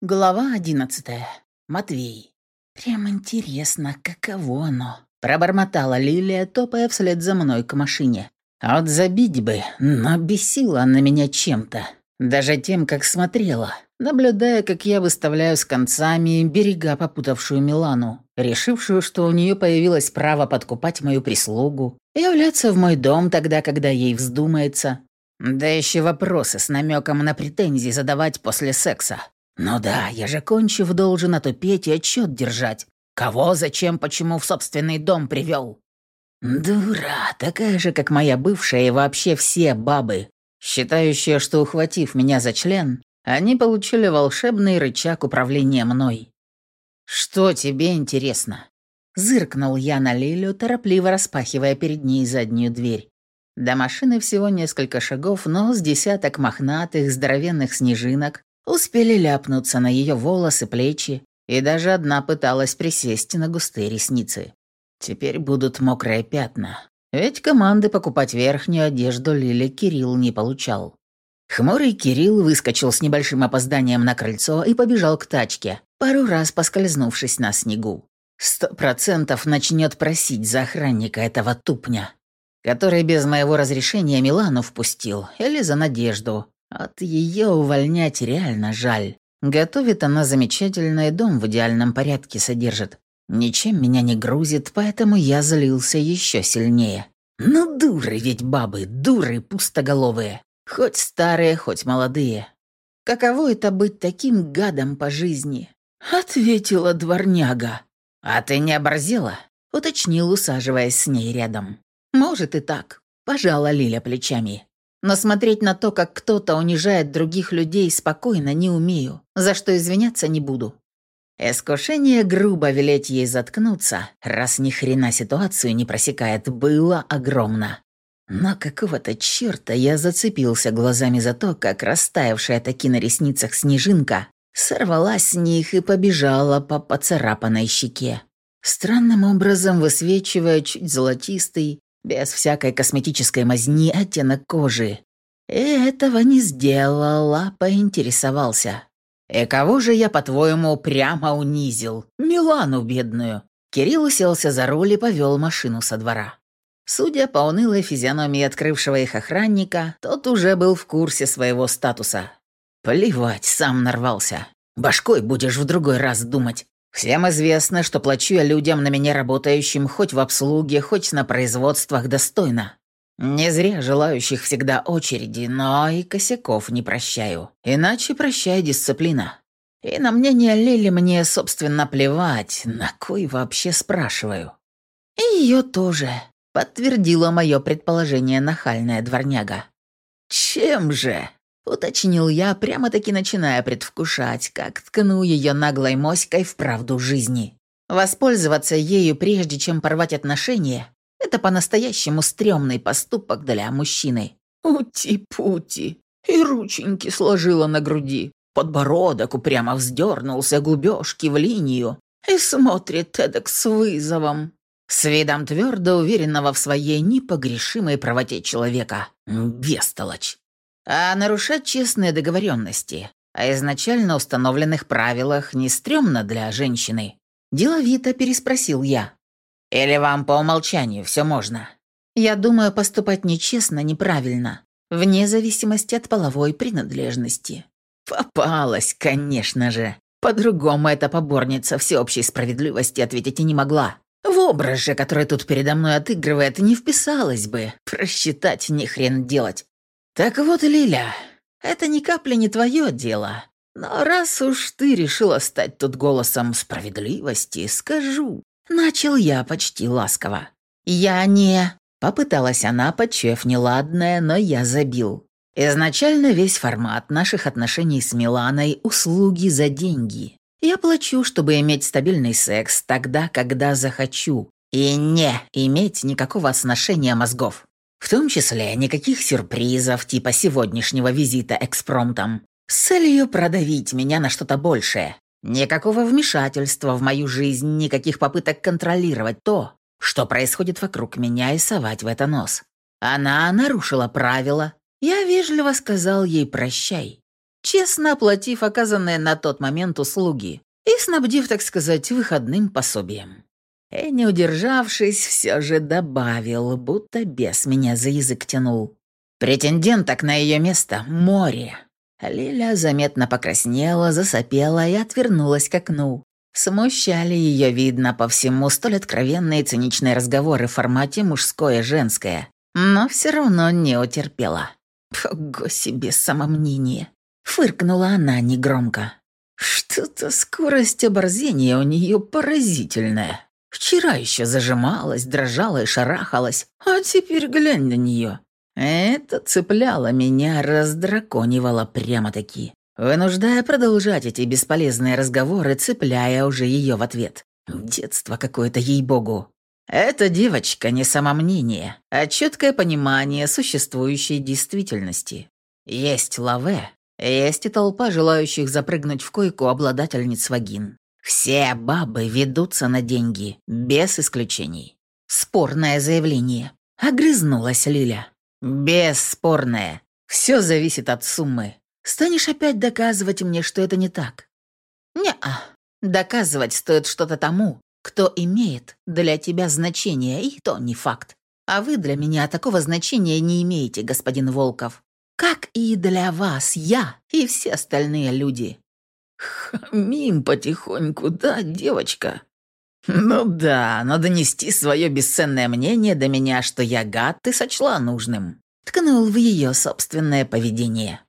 Глава одиннадцатая. Матвей. «Прям интересно, каково оно?» Пробормотала Лилия, топая вслед за мной к машине. А вот забить бы, но бесила она меня чем-то. Даже тем, как смотрела, наблюдая, как я выставляю с концами берега попутавшую Милану, решившую, что у нее появилось право подкупать мою прислугу, являться в мой дом тогда, когда ей вздумается. Да еще вопросы с намеком на претензии задавать после секса. «Ну да, я же кончив должен отупеть и отчет держать. Кого, зачем, почему в собственный дом привел?» «Дура, такая же, как моя бывшая и вообще все бабы, считающие, что, ухватив меня за член, они получили волшебный рычаг управления мной». «Что тебе интересно?» Зыркнул я на Лилю, торопливо распахивая перед ней заднюю дверь. До машины всего несколько шагов, но с десяток мохнатых, здоровенных снежинок успели ляпнуться на ее волосы, плечи, и даже одна пыталась присесть на густые ресницы. Теперь будут мокрые пятна. Ведь команды покупать верхнюю одежду Лили Кирилл не получал. Хмурый Кирилл выскочил с небольшим опозданием на крыльцо и побежал к тачке, пару раз поскользнувшись на снегу. Сто процентов начнет просить за охранника этого тупня, который без моего разрешения Милану впустил, или за Надежду, от ее увольнять реально жаль. Готовит она замечательный дом в идеальном порядке содержит. Ничем меня не грузит, поэтому я злился еще сильнее. Ну, дуры ведь бабы, дуры пустоголовые. Хоть старые, хоть молодые. Каково это быть таким гадом по жизни? Ответила дворняга. А ты не оборзела? Уточнил, усаживаясь с ней рядом. Может и так. Пожала Лиля плечами. Но смотреть на то, как кто-то унижает других людей, спокойно не умею, за что извиняться не буду. Искушение грубо велеть ей заткнуться, раз ни хрена ситуацию не просекает, было огромно. Но какого-то черта я зацепился глазами за то, как растаявшая таки на ресницах снежинка сорвалась с них и побежала по поцарапанной щеке. Странным образом высвечивая чуть золотистый, без всякой косметической мазни оттенок кожи. И этого не сделала, поинтересовался. «И кого же я, по-твоему, прямо унизил? Милану бедную». Кирилл уселся за руль и повел машину со двора. Судя по унылой физиономии открывшего их охранника, тот уже был в курсе своего статуса. Плевать, сам нарвался. Башкой будешь в другой раз думать. Всем известно, что плачу я людям на меня работающим хоть в обслуге, хоть на производствах достойно. Не зря желающих всегда очереди, но и косяков не прощаю. Иначе прощай дисциплина. И на мнение Лили мне, собственно, плевать, на кой вообще спрашиваю. И ее тоже, подтвердила мое предположение нахальная дворняга. Чем же? Уточнил я, прямо-таки начиная предвкушать, как ткну ее наглой моськой в правду жизни. Воспользоваться ею, прежде чем порвать отношения, это по-настоящему стрёмный поступок для мужчины. Ути-пути. И рученьки сложила на груди. Подбородок упрямо вздернулся, губёшки в линию. И смотрит эдак с вызовом. С видом твердо уверенного в своей непогрешимой правоте человека. Бестолочь а нарушать честные договоренности, о изначально установленных правилах не стрёмно для женщины. Деловито переспросил я. Или вам по умолчанию все можно? Я думаю, поступать нечестно неправильно, вне зависимости от половой принадлежности. Попалась, конечно же. По-другому эта поборница всеобщей справедливости ответить и не могла. В образ же, который тут передо мной отыгрывает, не вписалась бы. Просчитать не хрен делать. «Так вот, Лиля, это ни капли не твое дело. Но раз уж ты решила стать тут голосом справедливости, скажу». Начал я почти ласково. «Я не...» Попыталась она, почев неладное, но я забил. Изначально весь формат наших отношений с Миланой – услуги за деньги. Я плачу, чтобы иметь стабильный секс тогда, когда захочу. И не иметь никакого отношения мозгов. В том числе никаких сюрпризов типа сегодняшнего визита экспромтом. С целью продавить меня на что-то большее. Никакого вмешательства в мою жизнь, никаких попыток контролировать то, что происходит вокруг меня и совать в это нос. Она нарушила правила. Я вежливо сказал ей «прощай». честно оплатив оказанные на тот момент услуги и снабдив, так сказать, выходным пособием. И, не удержавшись, все же добавил, будто бес меня за язык тянул. Претенденток на ее место — море. Лиля заметно покраснела, засопела и отвернулась к окну. Смущали ее, видно, по всему столь откровенные циничные разговоры в формате мужское-женское. Но все равно не утерпела. Ого себе самомнение. Фыркнула она негромко. Что-то скорость оборзения у нее поразительная. Вчера еще зажималась, дрожала и шарахалась, а теперь глянь на нее. Это цепляло меня, раздраконивало прямо-таки, вынуждая продолжать эти бесполезные разговоры, цепляя уже ее в ответ. Детство какое-то, ей-богу. Эта девочка не самомнение, а четкое понимание существующей действительности. Есть лаве, есть и толпа желающих запрыгнуть в койку обладательниц вагин. Все бабы ведутся на деньги, без исключений. Спорное заявление. Огрызнулась Лиля. Бесспорное. Все зависит от суммы. Станешь опять доказывать мне, что это не так? Не-а. Доказывать стоит что-то тому, кто имеет для тебя значение, и то не факт. А вы для меня такого значения не имеете, господин Волков. Как и для вас я и все остальные люди. Хамим потихоньку, да, девочка? Ну да, но донести свое бесценное мнение до меня, что я гад, ты сочла нужным. Ткнул в ее собственное поведение.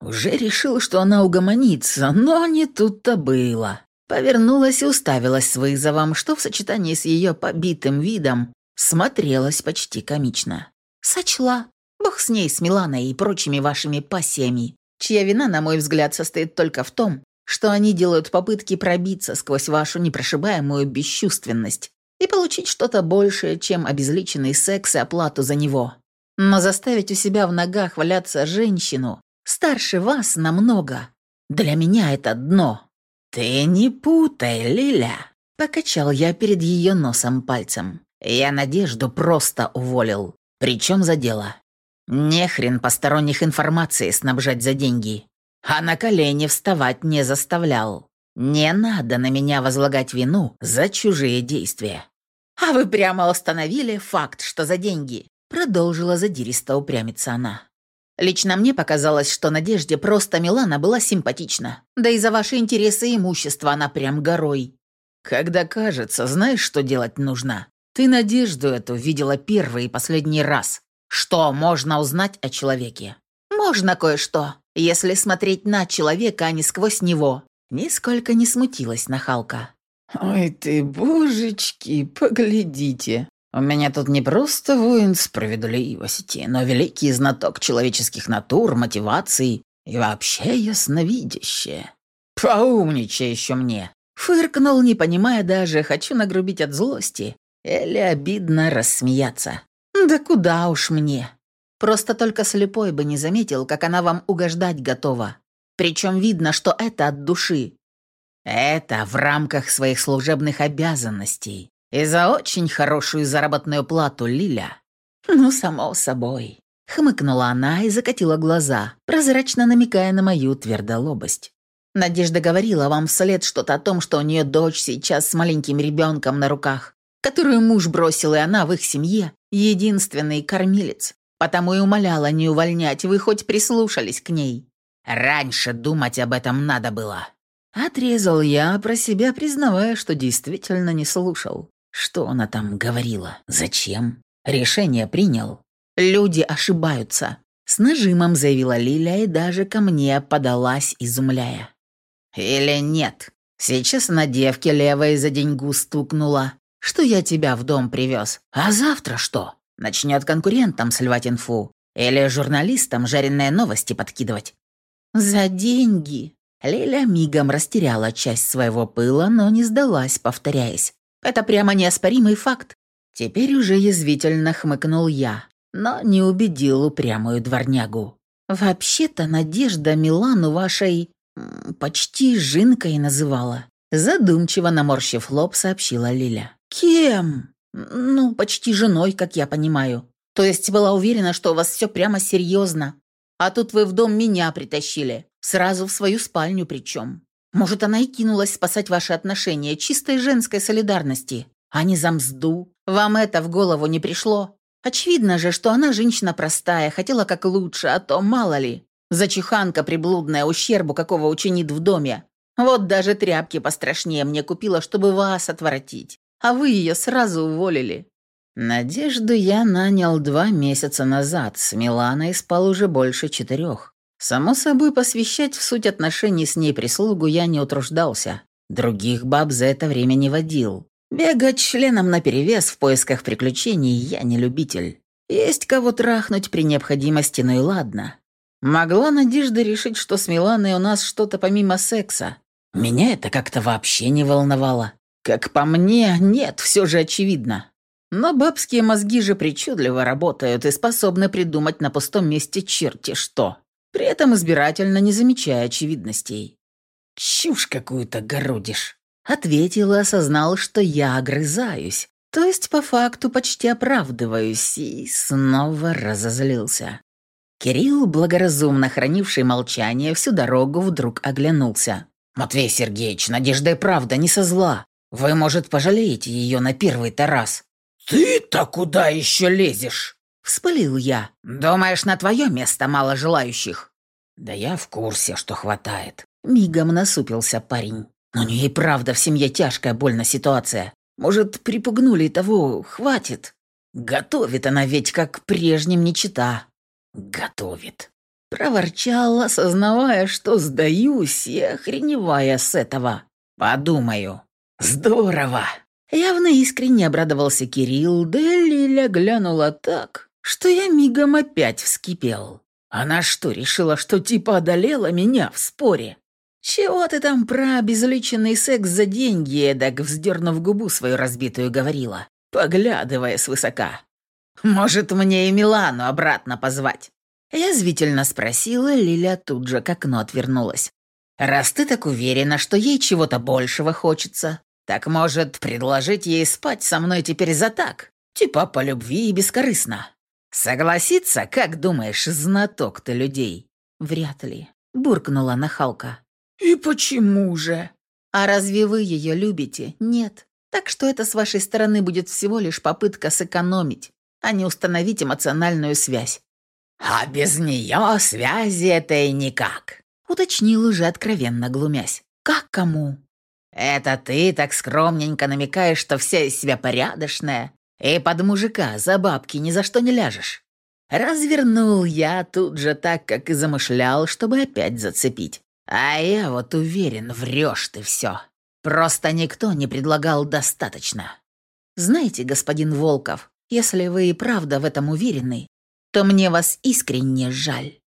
Уже решил, что она угомонится, но не тут-то было. Повернулась и уставилась с вызовом, что в сочетании с ее побитым видом смотрелось почти комично. Сочла. Бог с ней, с Миланой и прочими вашими пассиями, чья вина, на мой взгляд, состоит только в том, что они делают попытки пробиться сквозь вашу непрошибаемую бесчувственность и получить что-то большее, чем обезличенный секс и оплату за него. Но заставить у себя в ногах валяться женщину, старше вас намного, для меня это дно. «Ты не путай, Лиля!» — покачал я перед ее носом пальцем. Я Надежду просто уволил. Причем за дело. Не хрен посторонних информации снабжать за деньги. А на колени вставать не заставлял. Не надо на меня возлагать вину за чужие действия. А вы прямо установили факт, что за деньги. Продолжила задиристо упрямиться она. Лично мне показалось, что Надежде просто Милана была симпатична. Да и за ваши интересы и имущество она прям горой. Когда кажется, знаешь, что делать нужно? Ты Надежду эту видела первый и последний раз. Что можно узнать о человеке? Можно кое-что, если смотреть на человека, а не сквозь него. Нисколько не смутилась нахалка. «Ой ты, божечки, поглядите!» У меня тут не просто воин справедливости, но великий знаток человеческих натур, мотиваций и вообще ясновидящее. Поумничай еще мне. Фыркнул, не понимая даже, хочу нагрубить от злости или обидно рассмеяться. Да куда уж мне. Просто только слепой бы не заметил, как она вам угождать готова. Причем видно, что это от души. Это в рамках своих служебных обязанностей. И за очень хорошую заработную плату, Лиля. Ну, само собой. Хмыкнула она и закатила глаза, прозрачно намекая на мою твердолобость. Надежда говорила вам вслед что-то о том, что у нее дочь сейчас с маленьким ребенком на руках, которую муж бросил, и она в их семье единственный кормилец. Потому и умоляла не увольнять, вы хоть прислушались к ней. Раньше думать об этом надо было. Отрезал я, про себя признавая, что действительно не слушал. Что она там говорила? Зачем? Решение принял. Люди ошибаются. С нажимом заявила Лиля и даже ко мне подалась, изумляя. Или нет? Сейчас на девке левой за деньгу стукнула, что я тебя в дом привез. А завтра что? Начнет конкурентам сливать инфу. Или журналистам жареные новости подкидывать. За деньги. Лиля мигом растеряла часть своего пыла, но не сдалась, повторяясь. Это прямо неоспоримый факт. Теперь уже язвительно хмыкнул я, но не убедил упрямую дворнягу. «Вообще-то Надежда Милану вашей... почти жинкой называла». Задумчиво наморщив лоб, сообщила Лиля. «Кем?» «Ну, почти женой, как я понимаю. То есть была уверена, что у вас все прямо серьезно. А тут вы в дом меня притащили. Сразу в свою спальню причем. Может, она и кинулась спасать ваши отношения чистой женской солидарности, а не за мзду. Вам это в голову не пришло? Очевидно же, что она женщина простая, хотела как лучше, а то мало ли. Зачиханка приблудная, ущербу какого учинит в доме. Вот даже тряпки пострашнее мне купила, чтобы вас отворотить. А вы ее сразу уволили. Надежду я нанял два месяца назад, с Миланой спал уже больше четырех. Само собой, посвящать в суть отношений с ней прислугу я не утруждался. Других баб за это время не водил. Бегать членом наперевес в поисках приключений я не любитель. Есть кого трахнуть при необходимости, ну и ладно. Могла Надежда решить, что с Миланой у нас что-то помимо секса. Меня это как-то вообще не волновало. Как по мне, нет, все же очевидно. Но бабские мозги же причудливо работают и способны придумать на пустом месте черти что, при этом избирательно не замечая очевидностей. «Чушь какую-то городишь», — ответил и осознал, что я огрызаюсь, то есть по факту почти оправдываюсь, и снова разозлился. Кирилл, благоразумно хранивший молчание всю дорогу, вдруг оглянулся. «Матвей Сергеевич, Надежда и правда не со зла. Вы, может, пожалеете ее на первый-то раз?» «Ты-то куда еще лезешь?» — вспылил я. «Думаешь, на твое место мало желающих?» «Да я в курсе, что хватает». Мигом насупился парень. «У нее и правда в семье тяжкая больно ситуация. Может, припугнули того, хватит. Готовит она ведь как прежним не чита». «Готовит». Проворчал, осознавая, что сдаюсь и охреневая с этого. «Подумаю». «Здорово!» Явно искренне обрадовался Кирилл, да Лиля глянула так, что я мигом опять вскипел. Она что, решила, что типа одолела меня в споре? «Чего ты там про обезличенный секс за деньги, эдак, вздернув губу свою разбитую, говорила, поглядывая свысока? Может, мне и Милану обратно позвать?» Язвительно спросила, Лиля тут же к окну отвернулась. «Раз ты так уверена, что ей чего-то большего хочется, так, может, предложить ей спать со мной теперь за так? Типа по любви и бескорыстно. Согласиться, как думаешь, знаток ты людей? Вряд ли. Буркнула нахалка. И почему же? А разве вы ее любите? Нет. Так что это с вашей стороны будет всего лишь попытка сэкономить, а не установить эмоциональную связь. «А без нее связи это и никак», — уточнил уже откровенно глумясь. «Как кому?» Это ты так скромненько намекаешь, что вся из себя порядочная, и под мужика за бабки ни за что не ляжешь. Развернул я тут же так, как и замышлял, чтобы опять зацепить. А я вот уверен, врешь ты все. Просто никто не предлагал достаточно. Знаете, господин Волков, если вы и правда в этом уверены, то мне вас искренне жаль.